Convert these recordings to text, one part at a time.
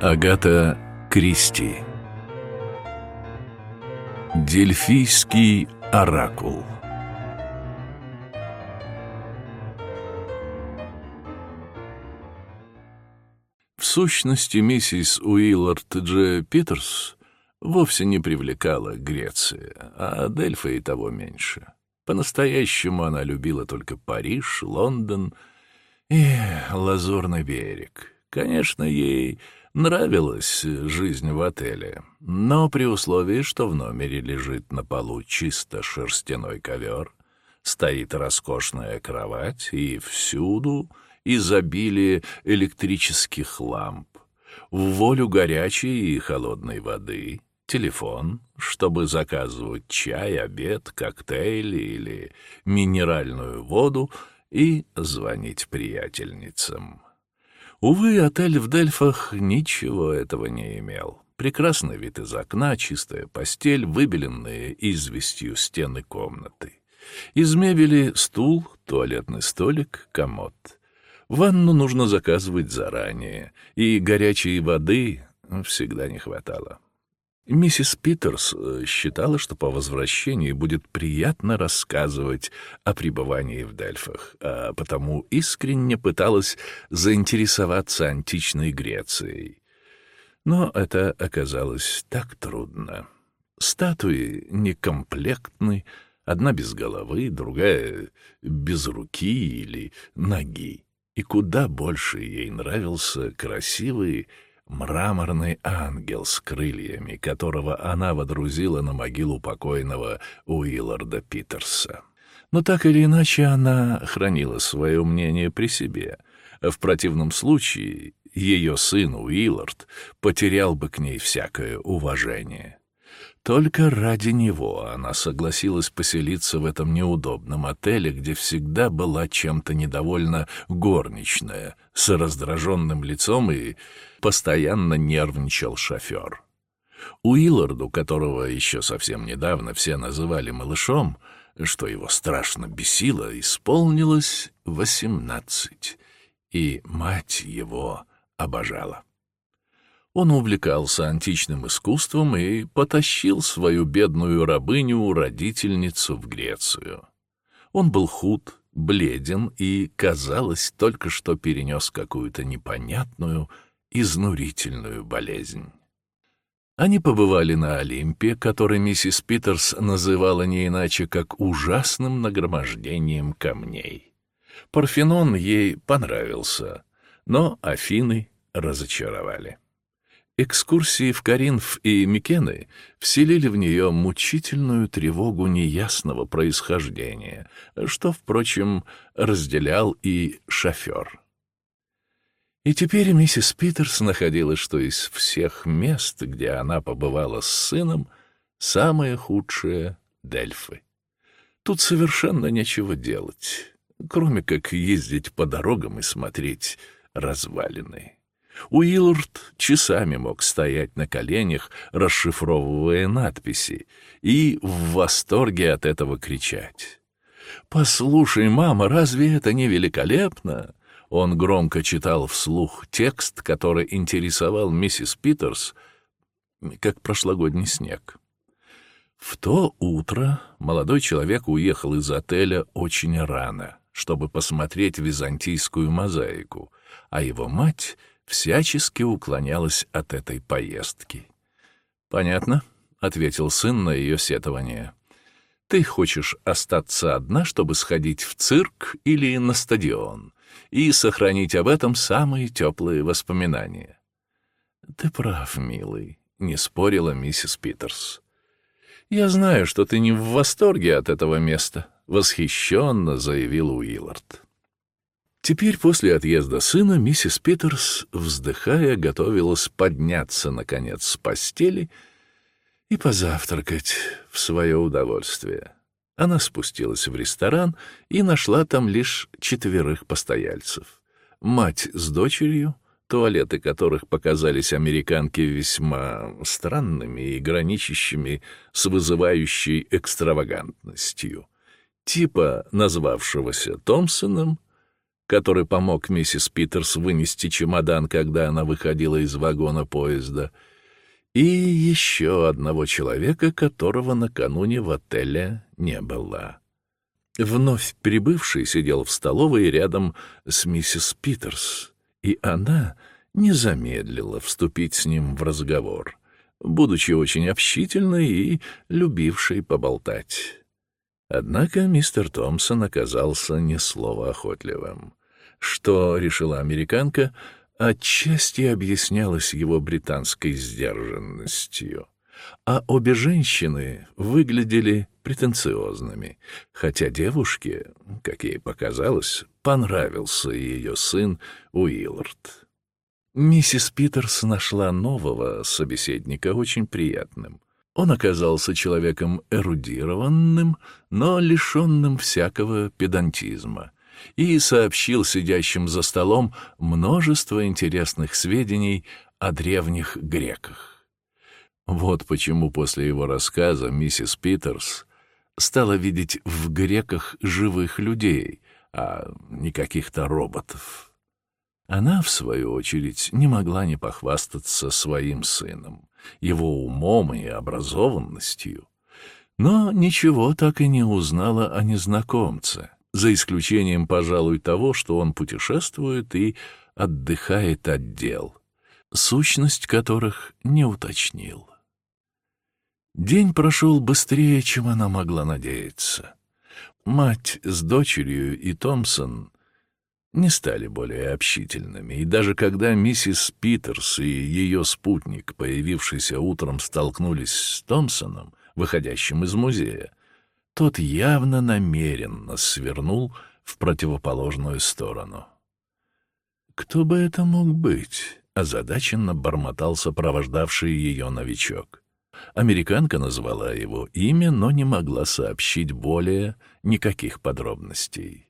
Агата Кристи Дельфийский оракул В сущности, миссис Уиллард Дж. Питерс вовсе не привлекала Греция, а Дельфа и того меньше. По-настоящему она любила только Париж, Лондон и Лазурный берег. Конечно, ей Нравилась жизнь в отеле, но при условии, что в номере лежит на полу чисто шерстяной ковер, стоит роскошная кровать и всюду изобилие электрических ламп, в волю горячей и холодной воды, телефон, чтобы заказывать чай, обед, коктейли или минеральную воду и звонить приятельницам. Увы, отель в Дельфах ничего этого не имел. Прекрасный вид из окна, чистая постель, выбеленные известью стены комнаты. Из мебели стул, туалетный столик, комод. Ванну нужно заказывать заранее, и горячей воды всегда не хватало. Миссис Питерс э, считала, что по возвращении будет приятно рассказывать о пребывании в Дельфах, а потому искренне пыталась заинтересоваться античной Грецией. Но это оказалось так трудно. Статуи некомплектны, одна без головы, другая без руки или ноги. И куда больше ей нравился красивый мраморный ангел с крыльями, которого она водрузила на могилу покойного Уилларда Питерса. Но так или иначе она хранила свое мнение при себе. В противном случае ее сын Уиллард потерял бы к ней всякое уважение. Только ради него она согласилась поселиться в этом неудобном отеле, где всегда была чем-то недовольна горничная, с раздраженным лицом и постоянно нервничал шофер. Уилларду, которого еще совсем недавно все называли малышом, что его страшно бесило, исполнилось восемнадцать, и мать его обожала. Он увлекался античным искусством и потащил свою бедную рабыню-родительницу в Грецию. Он был худ, бледен и, казалось, только что перенес какую-то непонятную, изнурительную болезнь. Они побывали на Олимпе, который миссис Питерс называла не иначе, как ужасным нагромождением камней. Парфенон ей понравился, но Афины разочаровали. Экскурсии в Каринф и Микены вселили в нее мучительную тревогу неясного происхождения, что, впрочем, разделял и шофер. И теперь миссис Питерс находила, что из всех мест, где она побывала с сыном, самое худшее — Дельфы. Тут совершенно нечего делать, кроме как ездить по дорогам и смотреть развалины. Уиллард часами мог стоять на коленях, расшифровывая надписи, и в восторге от этого кричать. «Послушай, мама, разве это не великолепно?» Он громко читал вслух текст, который интересовал миссис Питерс, как прошлогодний снег. В то утро молодой человек уехал из отеля очень рано, чтобы посмотреть византийскую мозаику, а его мать — всячески уклонялась от этой поездки. «Понятно», — ответил сын на ее сетование. «Ты хочешь остаться одна, чтобы сходить в цирк или на стадион и сохранить об этом самые теплые воспоминания». «Ты прав, милый», — не спорила миссис Питерс. «Я знаю, что ты не в восторге от этого места», — восхищенно заявил Уиллард. Теперь, после отъезда сына, миссис Питерс, вздыхая, готовилась подняться, наконец, с постели и позавтракать в свое удовольствие. Она спустилась в ресторан и нашла там лишь четверых постояльцев. Мать с дочерью, туалеты которых показались американке весьма странными и граничащими с вызывающей экстравагантностью. Типа, назвавшегося Томпсоном, который помог миссис Питерс вынести чемодан, когда она выходила из вагона поезда, и еще одного человека, которого накануне в отеле не было. Вновь прибывший сидел в столовой рядом с миссис Питерс, и она не замедлила вступить с ним в разговор, будучи очень общительной и любившей поболтать. Однако мистер Томпсон оказался не словоохотливым. Что решила американка, отчасти объяснялось его британской сдержанностью. А обе женщины выглядели претенциозными, хотя девушке, как ей показалось, понравился ее сын Уиллард. Миссис Питерс нашла нового собеседника очень приятным. Он оказался человеком эрудированным, но лишенным всякого педантизма, и сообщил сидящим за столом множество интересных сведений о древних греках. Вот почему после его рассказа миссис Питерс стала видеть в греках живых людей, а не каких-то роботов. Она, в свою очередь, не могла не похвастаться своим сыном, его умом и образованностью, но ничего так и не узнала о незнакомце, за исключением, пожалуй, того, что он путешествует и отдыхает от дел, сущность которых не уточнил. День прошел быстрее, чем она могла надеяться. Мать с дочерью и Томпсон не стали более общительными, и даже когда миссис Питерс и ее спутник, появившийся утром, столкнулись с Томпсоном, выходящим из музея, тот явно намеренно свернул в противоположную сторону. «Кто бы это мог быть?» — озадаченно бормотал сопровождавший ее новичок. Американка назвала его имя, но не могла сообщить более никаких подробностей.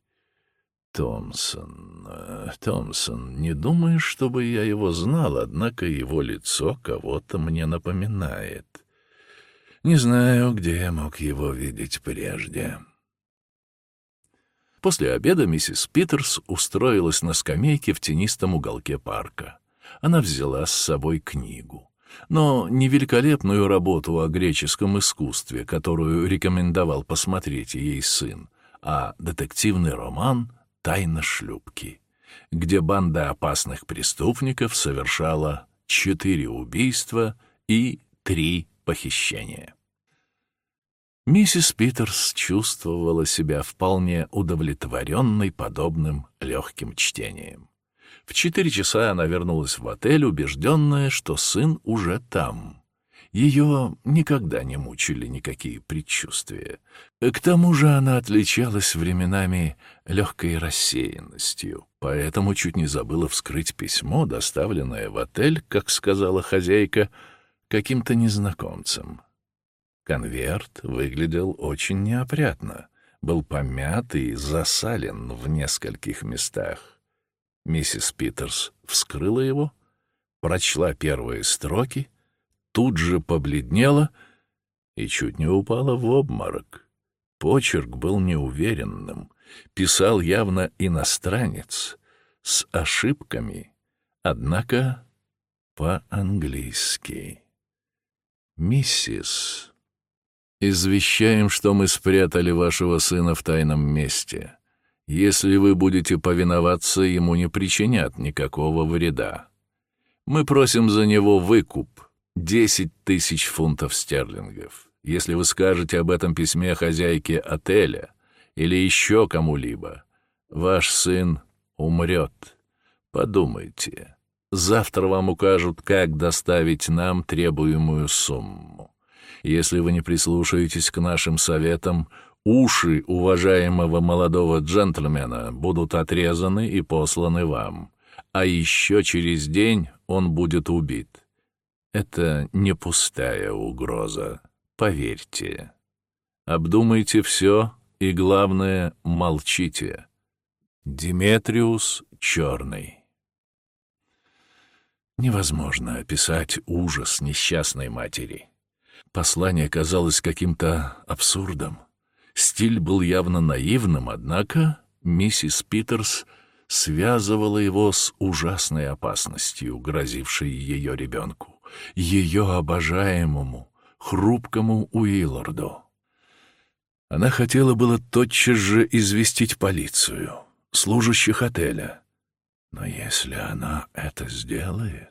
Томпсон, э, Томпсон, не думаю, чтобы я его знал, однако его лицо кого-то мне напоминает. Не знаю, где я мог его видеть прежде. После обеда миссис Питерс устроилась на скамейке в тенистом уголке парка. Она взяла с собой книгу. Но не великолепную работу о греческом искусстве, которую рекомендовал посмотреть ей сын, а детективный роман «Тайна шлюпки», где банда опасных преступников совершала четыре убийства и три похищения. Миссис Питерс чувствовала себя вполне удовлетворенной подобным легким чтением. В четыре часа она вернулась в отель, убежденная, что сын уже там. Ее никогда не мучили никакие предчувствия. К тому же она отличалась временами легкой рассеянностью, поэтому чуть не забыла вскрыть письмо, доставленное в отель, как сказала хозяйка, каким-то незнакомцем. Конверт выглядел очень неопрятно, был помят и засален в нескольких местах. Миссис Питерс вскрыла его, прочла первые строки — тут же побледнела и чуть не упала в обморок. Почерк был неуверенным, писал явно иностранец, с ошибками, однако по-английски. «Миссис, извещаем, что мы спрятали вашего сына в тайном месте. Если вы будете повиноваться, ему не причинят никакого вреда. Мы просим за него выкуп, Десять тысяч фунтов стерлингов. Если вы скажете об этом письме хозяйке отеля или еще кому-либо, ваш сын умрет. Подумайте. Завтра вам укажут, как доставить нам требуемую сумму. Если вы не прислушаетесь к нашим советам, уши уважаемого молодого джентльмена будут отрезаны и посланы вам, а еще через день он будет убит. Это не пустая угроза, поверьте. Обдумайте все и, главное, молчите. Диметриус Черный Невозможно описать ужас несчастной матери. Послание казалось каким-то абсурдом. Стиль был явно наивным, однако миссис Питерс связывало его с ужасной опасностью, грозившей ее ребенку, ее обожаемому, хрупкому Уилларду. Она хотела было тотчас же известить полицию, служащих отеля. Но если она это сделает...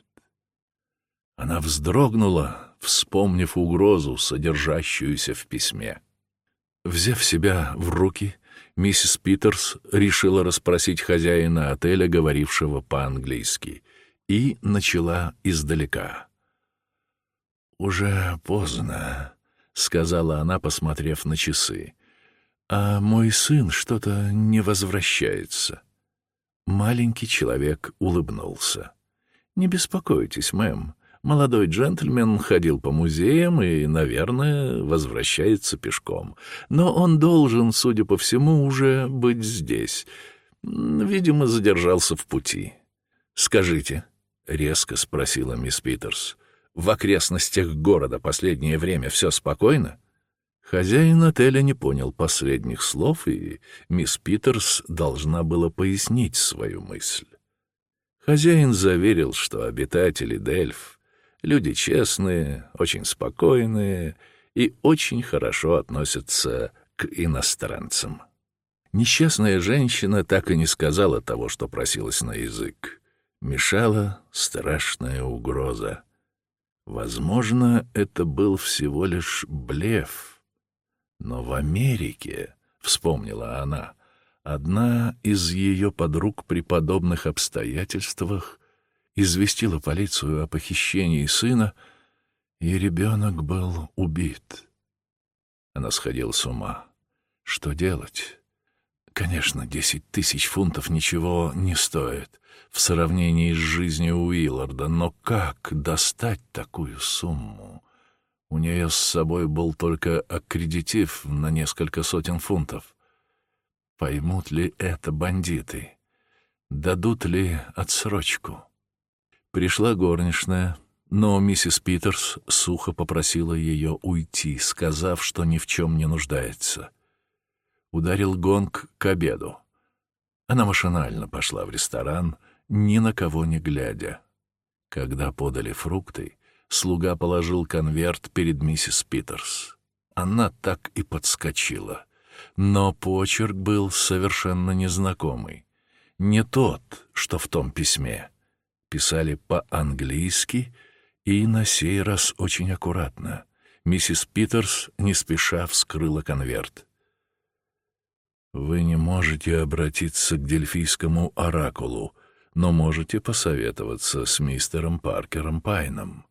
Она вздрогнула, вспомнив угрозу, содержащуюся в письме. Взяв себя в руки, миссис Питерс решила расспросить хозяина отеля, говорившего по-английски, и начала издалека. «Уже поздно», — сказала она, посмотрев на часы. «А мой сын что-то не возвращается». Маленький человек улыбнулся. «Не беспокойтесь, мэм. Молодой джентльмен ходил по музеям и, наверное, возвращается пешком. Но он должен, судя по всему, уже быть здесь. Видимо, задержался в пути. «Скажите», — резко спросила мисс Питерс, — «в окрестностях города последнее время все спокойно?» Хозяин отеля не понял последних слов, и мисс Питерс должна была пояснить свою мысль. Хозяин заверил, что обитатели Дельф — люди честные, очень спокойные и очень хорошо относятся к иностранцам. Несчастная женщина так и не сказала того, что просилась на язык. Мешала страшная угроза. Возможно, это был всего лишь блеф — но в Америке, — вспомнила она, — одна из ее подруг при подобных обстоятельствах известила полицию о похищении сына, и ребенок был убит. Она сходила с ума. Что делать? Конечно, десять тысяч фунтов ничего не стоит в сравнении с жизнью Уилларда, но как достать такую сумму? У нее с собой был только аккредитив на несколько сотен фунтов. Поймут ли это бандиты? Дадут ли отсрочку? Пришла горничная, но миссис Питерс сухо попросила ее уйти, сказав, что ни в чем не нуждается. Ударил гонг к обеду. Она машинально пошла в ресторан, ни на кого не глядя. Когда подали фрукты, слуга положил конверт перед миссис Питерс. Она так и подскочила. Но почерк был совершенно незнакомый. Не тот, что в том письме. Писали по-английски и на сей раз очень аккуратно. Миссис Питерс не спеша вскрыла конверт. «Вы не можете обратиться к дельфийскому оракулу, но можете посоветоваться с мистером Паркером Пайном.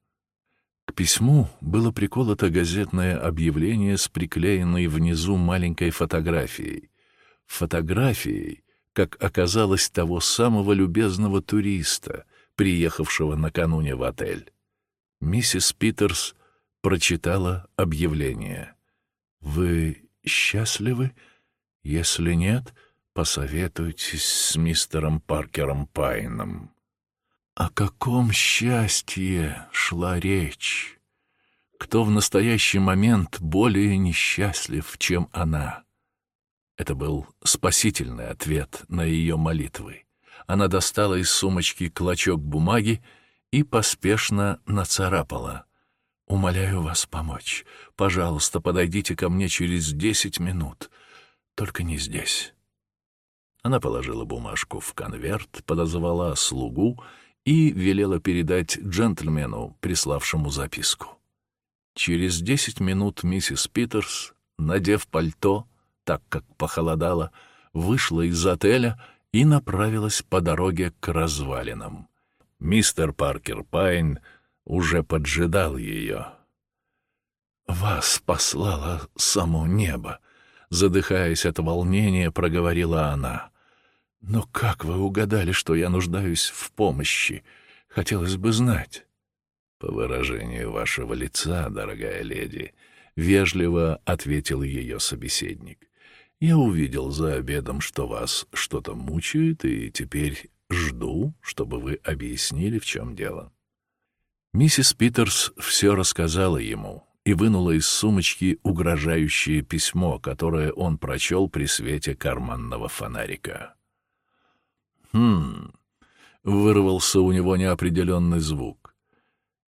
К письму было приколото газетное объявление с приклеенной внизу маленькой фотографией. Фотографией, как оказалось, того самого любезного туриста, приехавшего накануне в отель. Миссис Питерс прочитала объявление. «Вы счастливы? Если нет, посоветуйтесь с мистером Паркером Пайном». О каком счастье шла речь? Кто в настоящий момент более несчастлив, чем она? Это был спасительный ответ на ее молитвы. Она достала из сумочки клочок бумаги и поспешно нацарапала. «Умоляю вас помочь. Пожалуйста, подойдите ко мне через десять минут. Только не здесь». Она положила бумажку в конверт, подозвала слугу и велела передать джентльмену, приславшему записку. Через десять минут миссис Питерс, надев пальто, так как похолодало, вышла из отеля и направилась по дороге к развалинам. Мистер Паркер Пайн уже поджидал ее. «Вас послало само небо», — задыхаясь от волнения, проговорила она. «Но как вы угадали, что я нуждаюсь в помощи? Хотелось бы знать». «По выражению вашего лица, дорогая леди», — вежливо ответил ее собеседник. «Я увидел за обедом, что вас что-то мучает, и теперь жду, чтобы вы объяснили, в чем дело». Миссис Питерс все рассказала ему и вынула из сумочки угрожающее письмо, которое он прочел при свете карманного фонарика. Хм, вырвался у него неопределенный звук.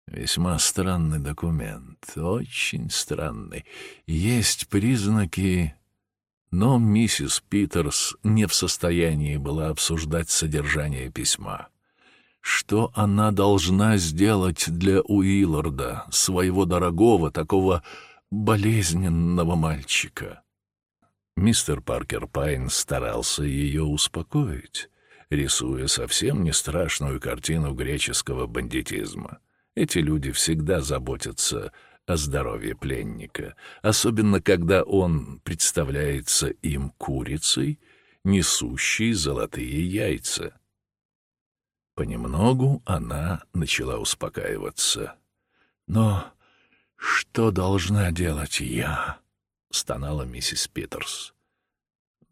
Весьма странный документ, очень странный. Есть признаки... Но миссис Питерс не в состоянии была обсуждать содержание письма. Что она должна сделать для Уилларда, своего дорогого, такого болезненного мальчика? Мистер Паркер Пайн старался ее успокоить, рисуя совсем не страшную картину греческого бандитизма. Эти люди всегда заботятся о здоровье пленника, особенно когда он представляется им курицей, несущей золотые яйца. Понемногу она начала успокаиваться. «Но что должна делать я?» — стонала миссис Питерс.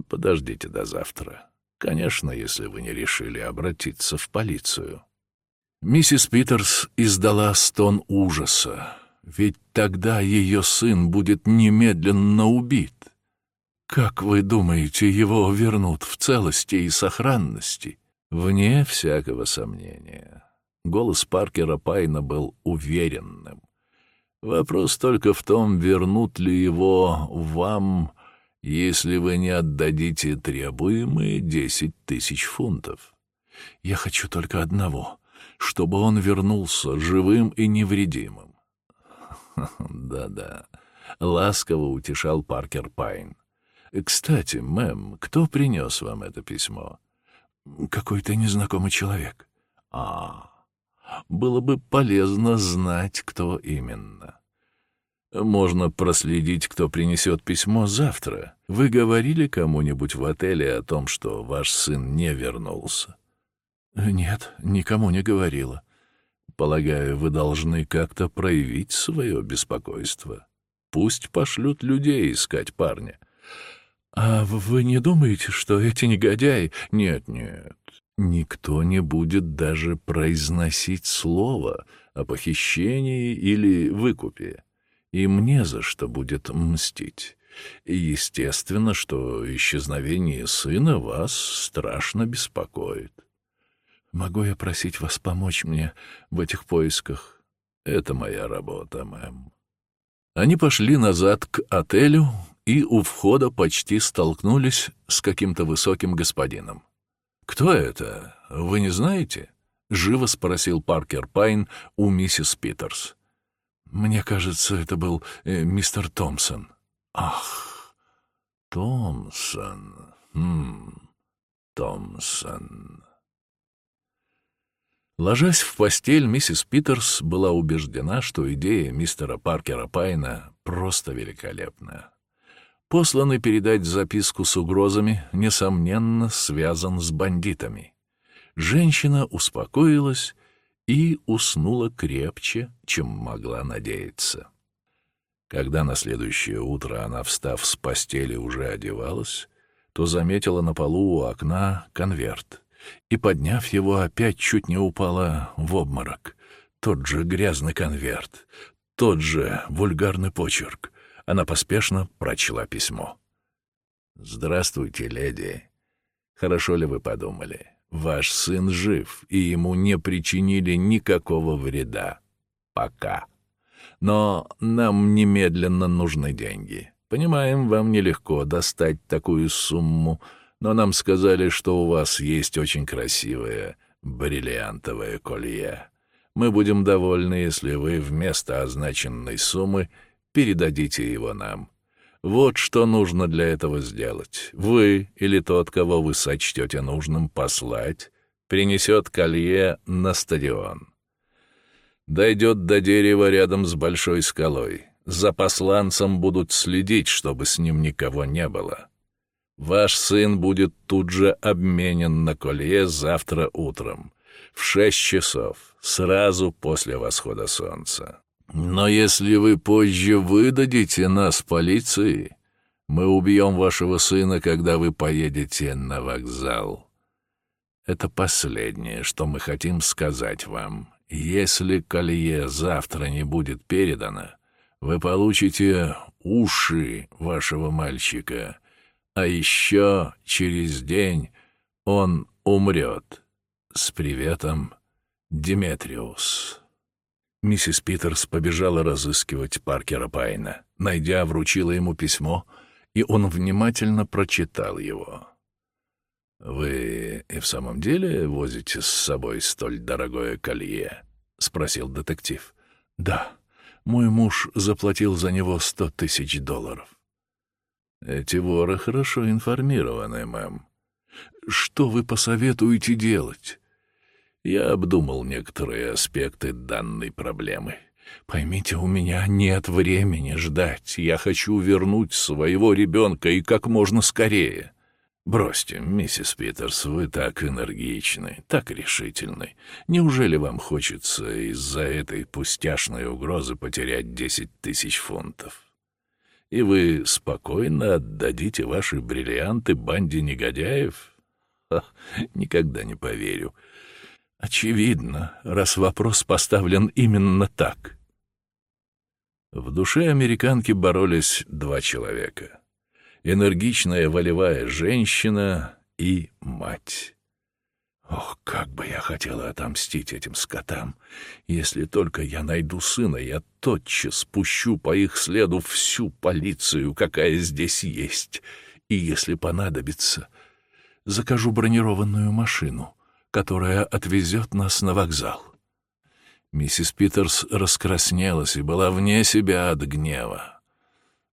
«Подождите до завтра. Конечно, если вы не решили обратиться в полицию». Миссис Питерс издала стон ужаса, ведь тогда ее сын будет немедленно убит. Как вы думаете, его вернут в целости и сохранности? Вне всякого сомнения. Голос Паркера Пайна был уверенным. Вопрос только в том, вернут ли его вам, если вы не отдадите требуемые десять тысяч фунтов. Я хочу только одного — чтобы он вернулся живым и невредимым. Да-да, ласково утешал Паркер Пайн. Кстати, мэм, кто принес вам это письмо? Какой-то незнакомый человек. А, было бы полезно знать, кто именно. Можно проследить, кто принесет письмо завтра. Вы говорили кому-нибудь в отеле о том, что ваш сын не вернулся? «Нет, никому не говорила. Полагаю, вы должны как-то проявить свое беспокойство. Пусть пошлют людей искать парня». «А вы не думаете, что эти негодяи...» «Нет, нет, никто не будет даже произносить слово о похищении или выкупе. И мне за что будет мстить. И естественно, что исчезновение сына вас страшно беспокоит. Могу я просить вас помочь мне в этих поисках? Это моя работа, мэм. Они пошли назад к отелю и у входа почти столкнулись с каким-то высоким господином. «Кто это? Вы не знаете?» — живо спросил Паркер Пайн у миссис Питерс. «Мне кажется, это был э, мистер Томпсон». «Ах, Томпсон, хм, Томпсон». Ложась в постель, миссис Питерс была убеждена, что идея мистера Паркера Пайна просто великолепна. Посланный передать записку с угрозами, несомненно, связан с бандитами. Женщина успокоилась и уснула крепче, чем могла надеяться. Когда на следующее утро она, встав с постели, уже одевалась, то заметила на полу у окна конверт — и, подняв его, опять чуть не упала в обморок. Тот же грязный конверт, тот же вульгарный почерк. Она поспешно прочла письмо. «Здравствуйте, леди. Хорошо ли вы подумали? Ваш сын жив, и ему не причинили никакого вреда. Пока. Но нам немедленно нужны деньги. Понимаем, вам нелегко достать такую сумму, но нам сказали, что у вас есть очень красивое бриллиантовое колье. Мы будем довольны, если вы вместо означенной суммы передадите его нам. Вот что нужно для этого сделать. Вы или тот, кого вы сочтете нужным послать, принесет колье на стадион. Дойдет до дерева рядом с большой скалой. За посланцем будут следить, чтобы с ним никого не было. Ваш сын будет тут же обменен на колье завтра утром, в шесть часов, сразу после восхода солнца. Но если вы позже выдадите нас полиции, мы убьем вашего сына, когда вы поедете на вокзал. Это последнее, что мы хотим сказать вам. Если колье завтра не будет передано, вы получите уши вашего мальчика — а еще через день он умрет. С приветом, Диметриус. Миссис Питерс побежала разыскивать Паркера Пайна. Найдя, вручила ему письмо, и он внимательно прочитал его. «Вы и в самом деле возите с собой столь дорогое колье?» — спросил детектив. «Да. Мой муж заплатил за него сто тысяч долларов». «Эти воры хорошо информированы, мэм. Что вы посоветуете делать?» Я обдумал некоторые аспекты данной проблемы. Поймите, у меня нет времени ждать. Я хочу вернуть своего ребенка и как можно скорее. Бросьте, миссис Питерс, вы так энергичны, так решительны. Неужели вам хочется из-за этой пустяшной угрозы потерять десять тысяч фунтов? И вы спокойно отдадите ваши бриллианты банде негодяев? Ха, никогда не поверю. Очевидно, раз вопрос поставлен именно так. В душе американки боролись два человека. Энергичная волевая женщина и мать. Ох, как бы я хотела отомстить этим скотам. Если только я найду сына, я тотчас спущу по их следу всю полицию, какая здесь есть. И если понадобится, закажу бронированную машину которая отвезет нас на вокзал. Миссис Питерс раскраснелась и была вне себя от гнева.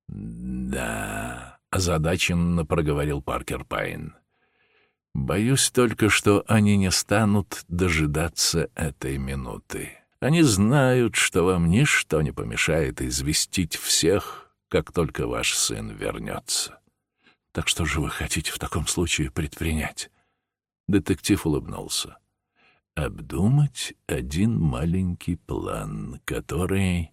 «Да», — озадаченно проговорил Паркер Пайн. «Боюсь только, что они не станут дожидаться этой минуты. Они знают, что вам ничто не помешает известить всех, как только ваш сын вернется. Так что же вы хотите в таком случае предпринять?» Детектив улыбнулся. «Обдумать один маленький план, который...»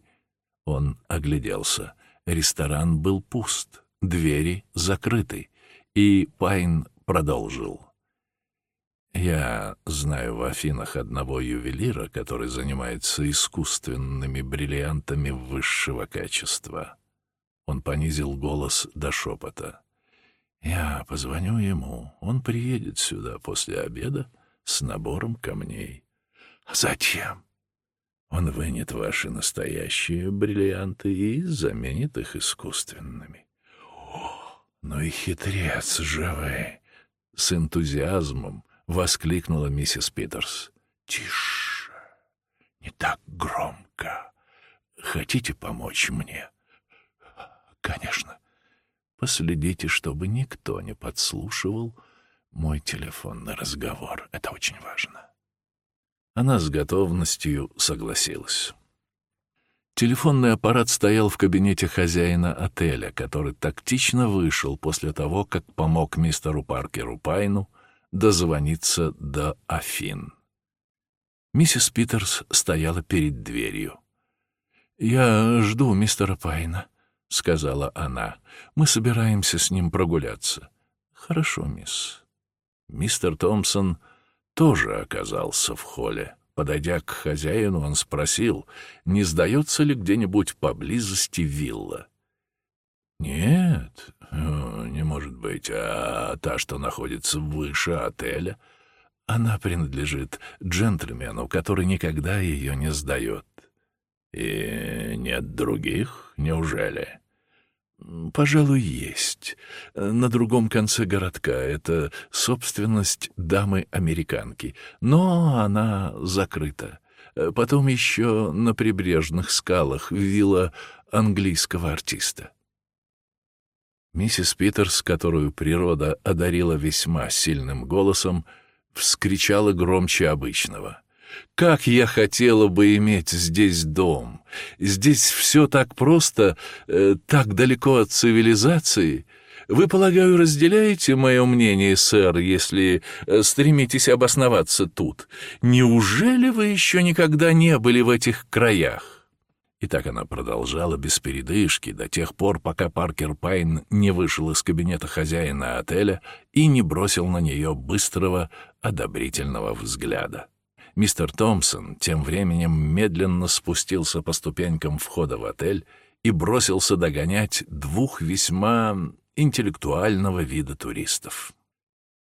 Он огляделся. Ресторан был пуст, двери закрыты, и Пайн продолжил. «Я знаю в Афинах одного ювелира, который занимается искусственными бриллиантами высшего качества». Он понизил голос до шепота. Я позвоню ему. Он приедет сюда после обеда с набором камней. Зачем? Он вынет ваши настоящие бриллианты и заменит их искусственными. О, ну и хитрец же вы! С энтузиазмом воскликнула миссис Питерс. Тише, не так громко. Хотите помочь мне? Конечно. Последите, чтобы никто не подслушивал мой телефонный разговор. Это очень важно. Она с готовностью согласилась. Телефонный аппарат стоял в кабинете хозяина отеля, который тактично вышел после того, как помог мистеру Паркеру Пайну дозвониться до Афин. Миссис Питерс стояла перед дверью. «Я жду мистера Пайна», — сказала она. «Мы собираемся с ним прогуляться». «Хорошо, мисс». Мистер Томпсон тоже оказался в холле. Подойдя к хозяину, он спросил, не сдается ли где-нибудь поблизости вилла. «Нет, э, не может быть, а та, что находится выше отеля, она принадлежит джентльмену, который никогда ее не сдает». «И нет других, неужели?» «Пожалуй, есть. На другом конце городка. Это собственность дамы-американки. Но она закрыта. Потом еще на прибрежных скалах вилла английского артиста». Миссис Питерс, которую природа одарила весьма сильным голосом, вскричала громче обычного — как я хотела бы иметь здесь дом! Здесь все так просто, э, так далеко от цивилизации. Вы, полагаю, разделяете мое мнение, сэр, если э, стремитесь обосноваться тут? Неужели вы еще никогда не были в этих краях?» И так она продолжала без передышки до тех пор, пока Паркер Пайн не вышел из кабинета хозяина отеля и не бросил на нее быстрого, одобрительного взгляда. Мистер Томпсон тем временем медленно спустился по ступенькам входа в отель и бросился догонять двух весьма интеллектуального вида туристов.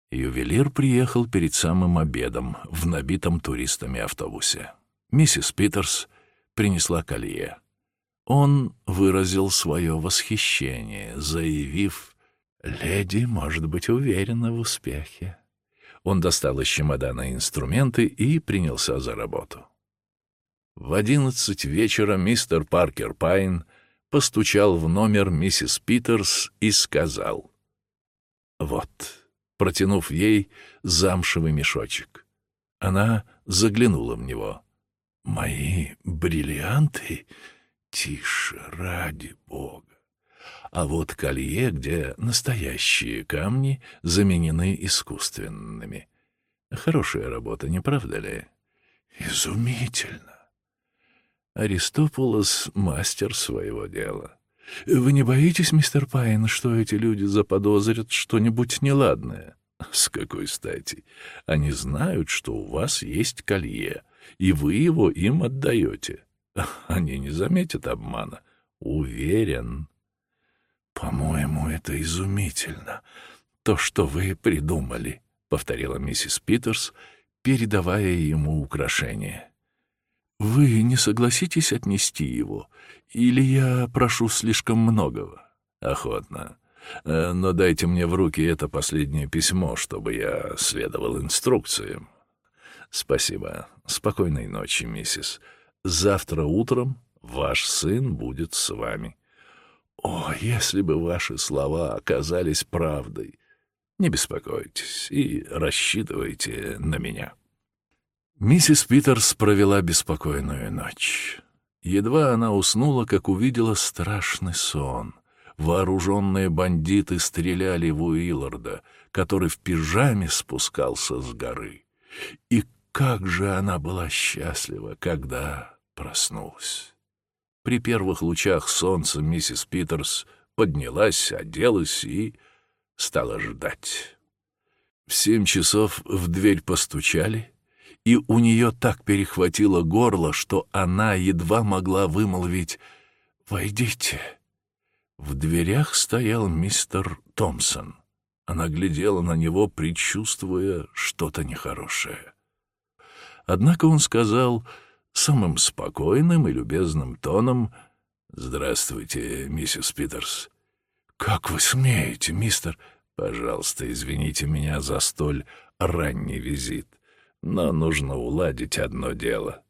Ювелир приехал перед самым обедом в набитом туристами автобусе. Миссис Питерс принесла колье. Он выразил свое восхищение, заявив, «Леди может быть уверена в успехе». Он достал из чемодана инструменты и принялся за работу. В одиннадцать вечера мистер Паркер Пайн постучал в номер миссис Питерс и сказал, «Вот», протянув ей замшевый мешочек. Она заглянула в него. «Мои бриллианты? Тише, ради бога! А вот колье, где настоящие камни заменены искусственными. Хорошая работа, не правда ли? Изумительно! Аристопулос — мастер своего дела. Вы не боитесь, мистер Пайн, что эти люди заподозрят что-нибудь неладное? С какой стати? Они знают, что у вас есть колье, и вы его им отдаете. Они не заметят обмана. Уверен. По-моему, это изумительно. То, что вы придумали, — повторила миссис Питерс, передавая ему украшение. Вы не согласитесь отнести его, или я прошу слишком многого? Охотно. Э, но дайте мне в руки это последнее письмо, чтобы я следовал инструкциям. Спасибо. Спокойной ночи, миссис. Завтра утром ваш сын будет с вами. О, если бы ваши слова оказались правдой! Не беспокойтесь и рассчитывайте на меня. Миссис Питерс провела беспокойную ночь. Едва она уснула, как увидела страшный сон. Вооруженные бандиты стреляли в Уилларда, который в пижаме спускался с горы. И как же она была счастлива, когда проснулась. При первых лучах солнца миссис Питерс поднялась, оделась и стала ждать. В семь часов в дверь постучали, и у нее так перехватило горло, что она едва могла вымолвить «Войдите». В дверях стоял мистер Томпсон. Она глядела на него, предчувствуя что-то нехорошее. Однако он сказал самым спокойным и любезным тоном «Здравствуйте, миссис Питерс». «Как вы смеете, мистер...» «Пожалуйста, извините меня за столь ранний визит но нужно уладить одно дело.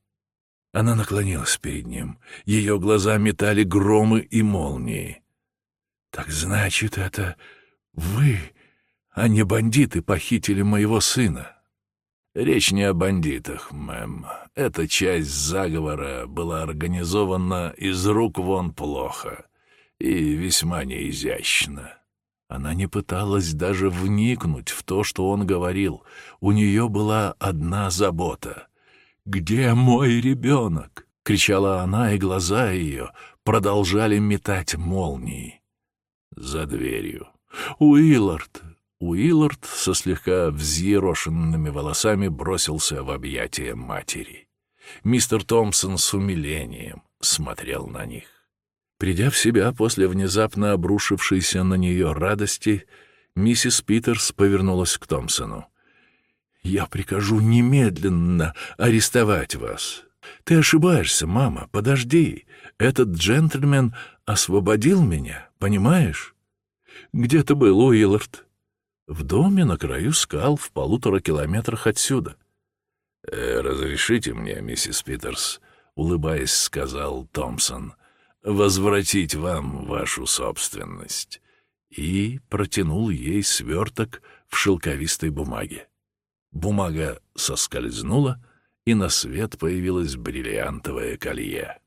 Она наклонилась перед ним. Ее глаза метали громы и молнии. «Так значит, это вы, а не бандиты, похитили моего сына?» «Речь не о бандитах, мэм. Эта часть заговора была организована из рук вон плохо и весьма неизящно». Она не пыталась даже вникнуть в то, что он говорил. У нее была одна забота. «Где мой ребенок?» — кричала она, и глаза ее продолжали метать молнии. За дверью. «Уиллард!» Уиллард со слегка взъерошенными волосами бросился в объятия матери. Мистер Томпсон с умилением смотрел на них. Придя в себя после внезапно обрушившейся на нее радости, миссис Питерс повернулась к Томпсону. «Я прикажу немедленно арестовать вас. Ты ошибаешься, мама, подожди. Этот джентльмен освободил меня, понимаешь? Где ты был, Уиллард?» «В доме на краю скал в полутора километрах отсюда». «Э, «Разрешите мне, миссис Питерс», — улыбаясь, сказал Томпсон, — возвратить вам вашу собственность» и протянул ей сверток в шелковистой бумаге. Бумага соскользнула, и на свет появилось бриллиантовое колье.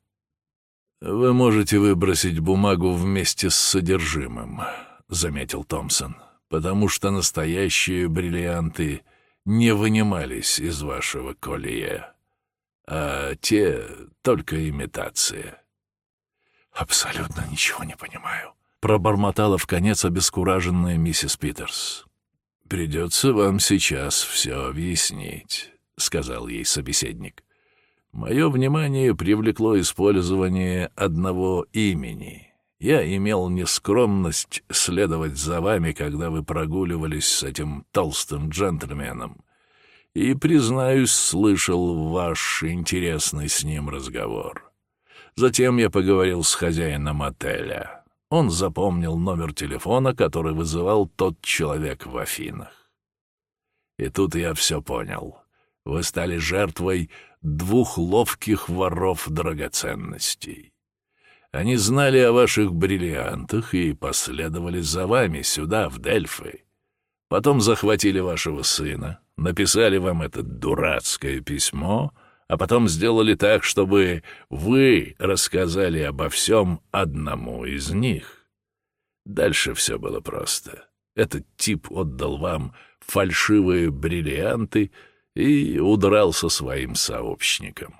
«Вы можете выбросить бумагу вместе с содержимым», — заметил Томпсон, «потому что настоящие бриллианты не вынимались из вашего колье, а те — только имитация». «Абсолютно ничего не понимаю», — пробормотала в конец обескураженная миссис Питерс. «Придется вам сейчас все объяснить», — сказал ей собеседник. «Мое внимание привлекло использование одного имени. Я имел нескромность следовать за вами, когда вы прогуливались с этим толстым джентльменом, и, признаюсь, слышал ваш интересный с ним разговор. Затем я поговорил с хозяином отеля. Он запомнил номер телефона, который вызывал тот человек в Афинах. И тут я все понял. Вы стали жертвой двух ловких воров драгоценностей. Они знали о ваших бриллиантах и последовали за вами сюда, в Дельфы. Потом захватили вашего сына, написали вам это дурацкое письмо, а потом сделали так, чтобы вы рассказали обо всем одному из них. Дальше все было просто. Этот тип отдал вам фальшивые бриллианты и удрал со своим сообщником.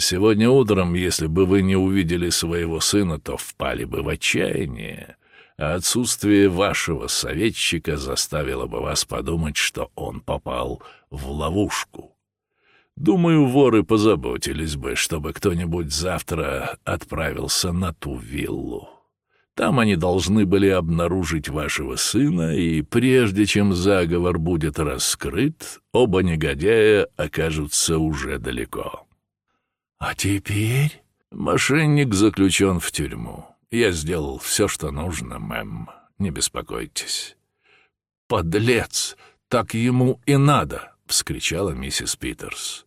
Сегодня утром, если бы вы не увидели своего сына, то впали бы в отчаяние, а отсутствие вашего советчика заставило бы вас подумать, что он попал в ловушку. Думаю, воры позаботились бы, чтобы кто-нибудь завтра отправился на ту виллу. Там они должны были обнаружить вашего сына, и прежде чем заговор будет раскрыт, оба негодяя окажутся уже далеко. А теперь мошенник заключен в тюрьму. Я сделал все, что нужно, мэм. Не беспокойтесь. «Подлец! Так ему и надо!» — вскричала миссис Питерс.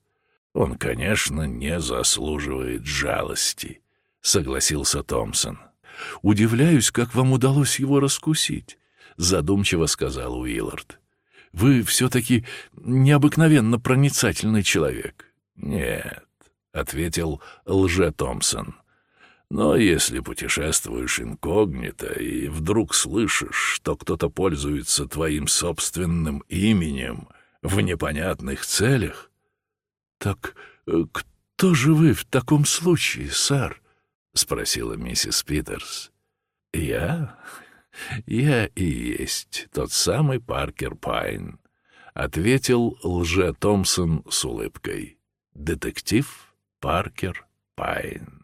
«Он, конечно, не заслуживает жалости», — согласился Томпсон. «Удивляюсь, как вам удалось его раскусить», — задумчиво сказал Уиллард. «Вы все-таки необыкновенно проницательный человек». «Нет, — ответил лже-Томпсон. «Но если путешествуешь инкогнито и вдруг слышишь, что кто-то пользуется твоим собственным именем в непонятных целях...» «Так э, кто же вы в таком случае, сэр?» — спросила миссис Питерс. «Я? Я и есть тот самый Паркер Пайн», — ответил лже-Томпсон с улыбкой. «Детектив?» Паркер Пайн.